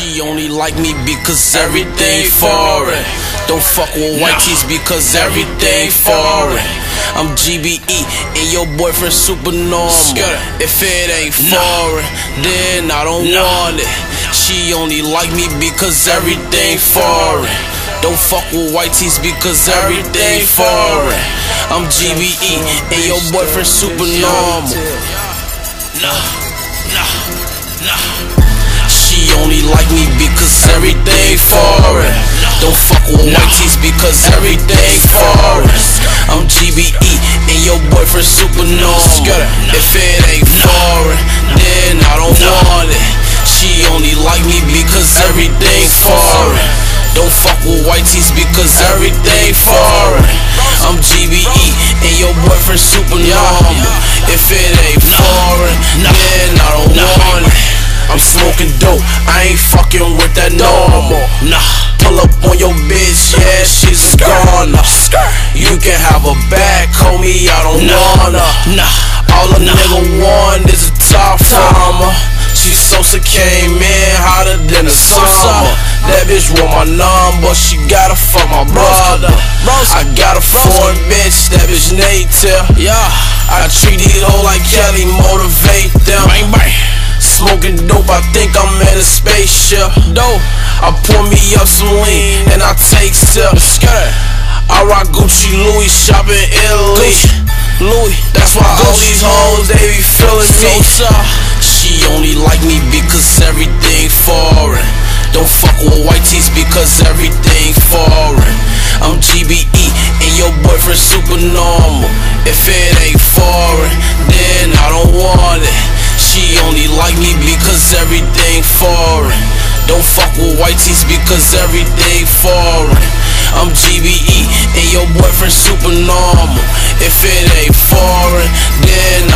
She only like me because everything foreign. Don't fuck with white tees because everything foreign. I'm GBE and your boyfriend super normal. If it ain't foreign, then I don't want it. She only like me because everything foreign. Don't fuck with white tees because everything foreign. I'm GBE and your boyfriend super normal. Nah, nah, me because everything foreign. Don't fuck with white tees because everything foreign. I'm GBE and your boyfriend super normal. If it ain't foreign, then I don't want it. She only like me because everything foreign. Don't fuck with white tees because everything foreign. I'm GBE and your boyfriend super normal. If it ain't foreign, then I don't Nah, pull up on your bitch, yeah, she's a goner. You can have a bag, call me, I don't wanna. Nah, all a nigga want is a top farmer. She Sosa came in hotter than a summer. That bitch want my number, she gotta fuck my brother. I got a foreign bitch, that bitch native. Yeah, I treat these hoes like Kelly, motivate a spaceship. Dope, I pour me up some lean and I take sips. I rock Gucci, Louis, shopping in Italy. Louis, that's why all these hoes they be feeling me. She only like me because everything foreign. Don't fuck with white tees because everything foreign. I'm GBE and your boyfriend super normal. If it ain't foreign, then cause everything foreign. Don't fuck with white teeth because everything foreign. I'm GBE and your boyfriend super normal. If it ain't foreign, then